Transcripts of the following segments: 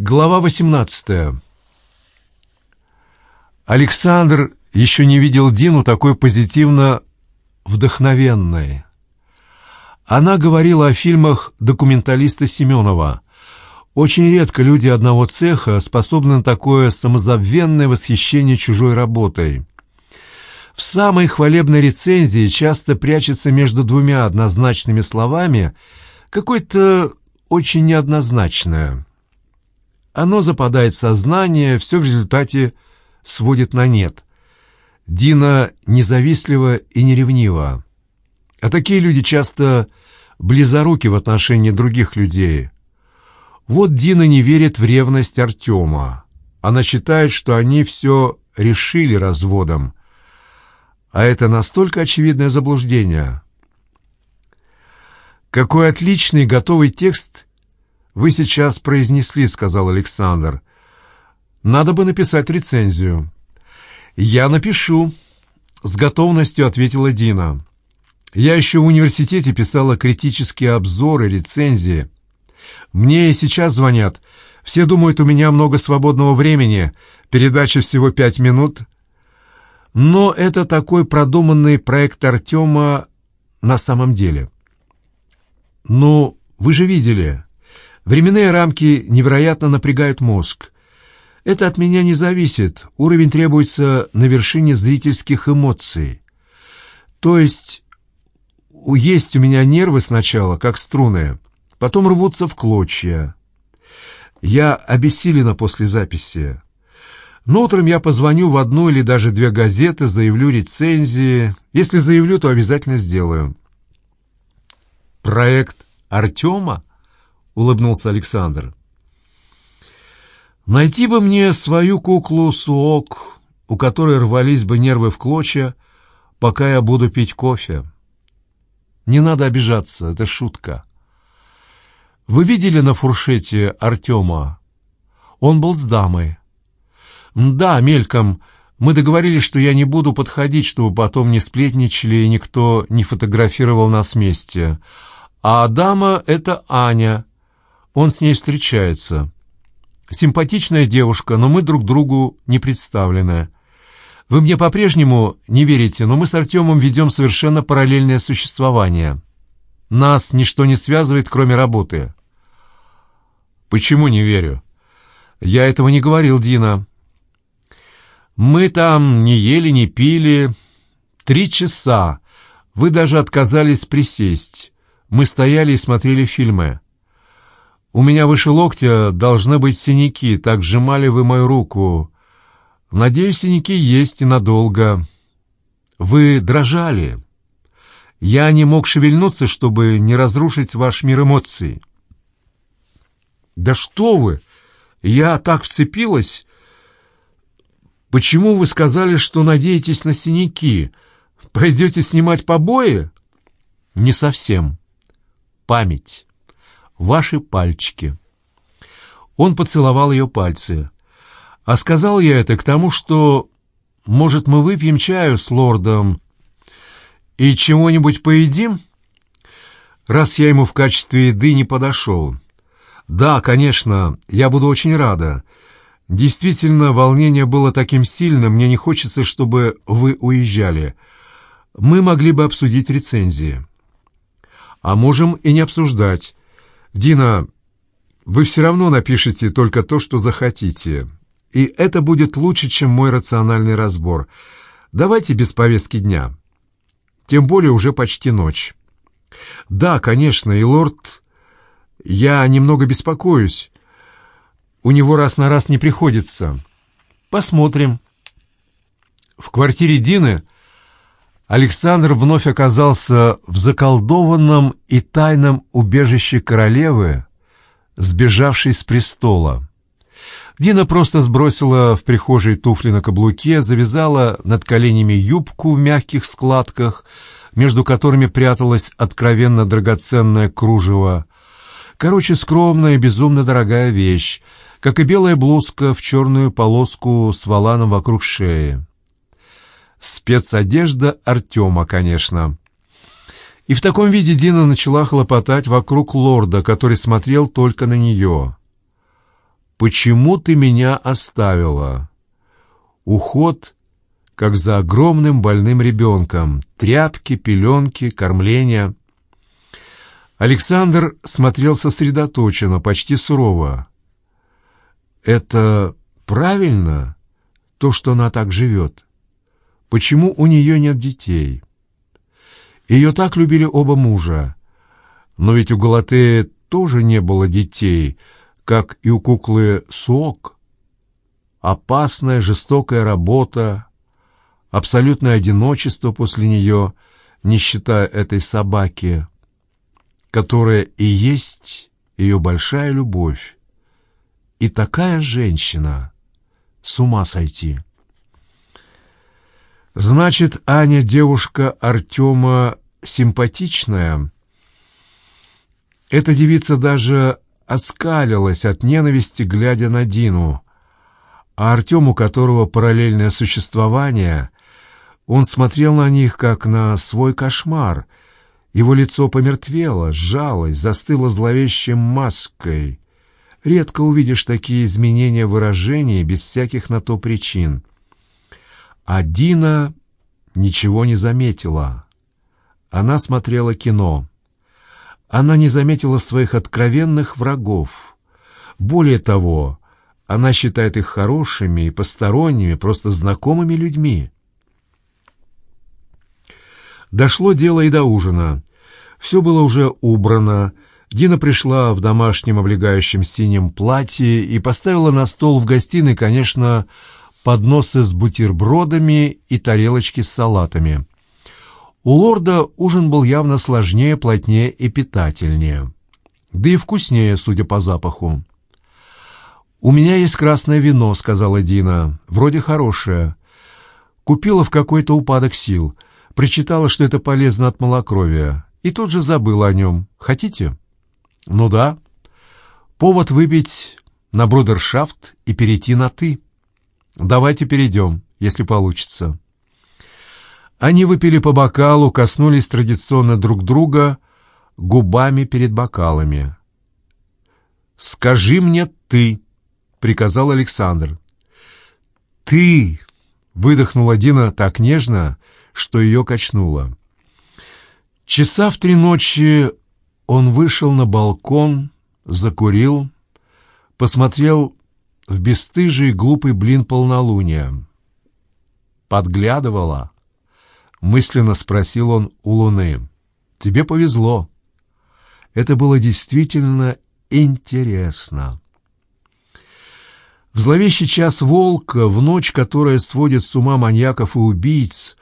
Глава 18 Александр еще не видел Дину такой позитивно вдохновенной. Она говорила о фильмах документалиста Семенова. Очень редко люди одного цеха способны на такое самозабвенное восхищение чужой работой. В самой хвалебной рецензии часто прячется между двумя однозначными словами какое-то очень неоднозначное – оно западает в сознание, все в результате сводит на нет. Дина независтлива и неревнива. А такие люди часто близоруки в отношении других людей. Вот Дина не верит в ревность Артема. Она считает, что они все решили разводом. А это настолько очевидное заблуждение. Какой отличный готовый текст «Вы сейчас произнесли», — сказал Александр. «Надо бы написать рецензию». «Я напишу», — с готовностью ответила Дина. «Я еще в университете писала критические обзоры, рецензии. Мне и сейчас звонят. Все думают, у меня много свободного времени, передача всего пять минут. Но это такой продуманный проект Артема на самом деле». «Ну, вы же видели, Временные рамки невероятно напрягают мозг. Это от меня не зависит. Уровень требуется на вершине зрительских эмоций. То есть есть у меня нервы сначала, как струны, потом рвутся в клочья. Я обессилена после записи. Но утром я позвоню в одну или даже две газеты, заявлю рецензии. Если заявлю, то обязательно сделаю. Проект Артема? Улыбнулся Александр. Найти бы мне свою куклу Суок, у которой рвались бы нервы в клочья, пока я буду пить кофе. Не надо обижаться, это шутка. Вы видели на фуршете Артема? Он был с дамой. Да, мельком. Мы договорились, что я не буду подходить, чтобы потом не сплетничали и никто не фотографировал нас вместе. А дама — это Аня, он с ней встречается. Симпатичная девушка, но мы друг другу не представлены. Вы мне по-прежнему не верите, но мы с Артемом ведем совершенно параллельное существование. Нас ничто не связывает, кроме работы. Почему не верю? Я этого не говорил, Дина. Мы там не ели, не пили. Три часа. Вы даже отказались присесть. Мы стояли и смотрели фильмы. У меня выше локтя должны быть синяки, так сжимали вы мою руку. Надеюсь, синяки есть и надолго. Вы дрожали. Я не мог шевельнуться, чтобы не разрушить ваш мир эмоций. Да что вы! Я так вцепилась. Почему вы сказали, что надеетесь на синяки? Пойдете снимать побои? Не совсем. Память ваши пальчики». Он поцеловал ее пальцы. «А сказал я это к тому, что, может, мы выпьем чаю с лордом и чего-нибудь поедим, раз я ему в качестве еды не подошел?» «Да, конечно, я буду очень рада. Действительно, волнение было таким сильным, мне не хочется, чтобы вы уезжали. Мы могли бы обсудить рецензии». «А можем и не обсуждать. «Дина, вы все равно напишите только то, что захотите. И это будет лучше, чем мой рациональный разбор. Давайте без повестки дня. Тем более уже почти ночь». «Да, конечно, и лорд... Я немного беспокоюсь. У него раз на раз не приходится. Посмотрим». В квартире Дины Александр вновь оказался в заколдованном и тайном убежище королевы, сбежавшей с престола. Дина просто сбросила в прихожей туфли на каблуке, завязала над коленями юбку в мягких складках, между которыми пряталась откровенно драгоценное кружево. Короче, скромная и безумно дорогая вещь, как и белая блузка в черную полоску с валаном вокруг шеи. Спецодежда Артема, конечно. И в таком виде Дина начала хлопотать вокруг лорда, который смотрел только на нее. «Почему ты меня оставила?» Уход, как за огромным больным ребенком. Тряпки, пеленки, кормление. Александр смотрел сосредоточенно, почти сурово. «Это правильно, то, что она так живет? Почему у нее нет детей?» Ее так любили оба мужа. Но ведь у Галатеи тоже не было детей, как и у куклы Сок. Опасная, жестокая работа, абсолютное одиночество после нее, не считая этой собаки, которая и есть ее большая любовь. И такая женщина с ума сойти. Значит, Аня девушка Артема симпатичная. Эта девица даже оскалилась от ненависти, глядя на Дину. А Артем, у которого параллельное существование, он смотрел на них, как на свой кошмар. Его лицо помертвело, сжалось, застыло зловещей маской. Редко увидишь такие изменения выражений без всяких на то причин. А Дина ничего не заметила. Она смотрела кино. Она не заметила своих откровенных врагов. Более того, она считает их хорошими и посторонними, просто знакомыми людьми. Дошло дело и до ужина. Все было уже убрано. Дина пришла в домашнем облегающем синем платье и поставила на стол в гостиной, конечно, подносы с бутербродами и тарелочки с салатами. У лорда ужин был явно сложнее, плотнее и питательнее. Да и вкуснее, судя по запаху. «У меня есть красное вино», — сказала Дина. «Вроде хорошее. Купила в какой-то упадок сил. Прочитала, что это полезно от малокровия. И тут же забыла о нем. Хотите?» «Ну да. Повод выпить на брудершафт и перейти на «ты». Давайте перейдем, если получится. Они выпили по бокалу, коснулись традиционно друг друга губами перед бокалами. «Скажи мне ты», — приказал Александр. «Ты!» — выдохнула Дина так нежно, что ее качнуло. Часа в три ночи он вышел на балкон, закурил, посмотрел в бесстыжий глупый блин полнолуния. «Подглядывала?» — мысленно спросил он у луны. «Тебе повезло. Это было действительно интересно». В зловещий час волка, в ночь, которая сводит с ума маньяков и убийц,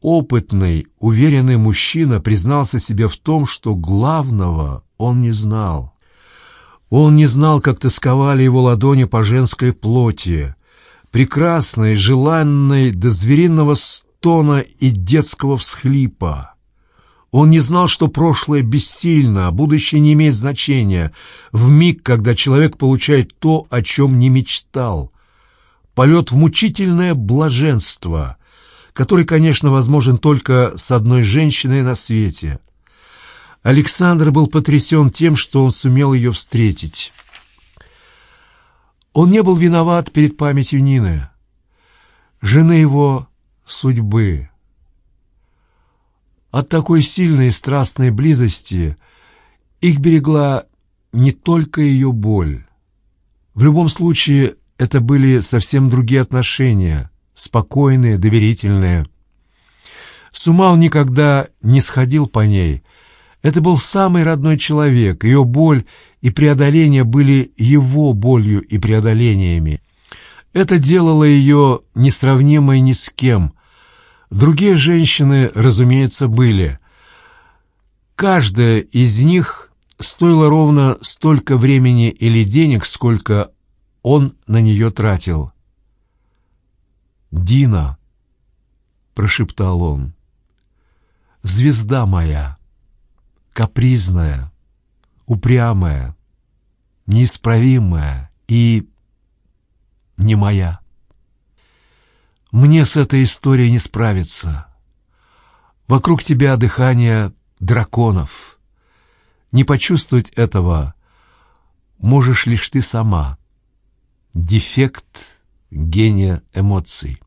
опытный, уверенный мужчина признался себе в том, что главного он не знал. Он не знал, как тосковали его ладони по женской плоти, прекрасной, желанной до звериного стона и детского всхлипа. Он не знал, что прошлое бессильно, а будущее не имеет значения, в миг, когда человек получает то, о чем не мечтал. Полет в мучительное блаженство, который, конечно, возможен только с одной женщиной на свете — Александр был потрясен тем, что он сумел ее встретить. Он не был виноват перед памятью Нины, жены его судьбы. От такой сильной и страстной близости их берегла не только ее боль. В любом случае, это были совсем другие отношения, спокойные, доверительные. С ума он никогда не сходил по ней, это был самый родной человек, ее боль и преодоление были его болью и преодолениями. Это делало ее несравнимой ни с кем. Другие женщины, разумеется, были. Каждая из них стоила ровно столько времени или денег, сколько он на нее тратил. «Дина», — прошептал он, — «звезда моя» капризная, упрямая, неисправимая и не моя. Мне с этой историей не справиться. Вокруг тебя дыхание драконов. Не почувствовать этого можешь лишь ты сама. дефект гения эмоций.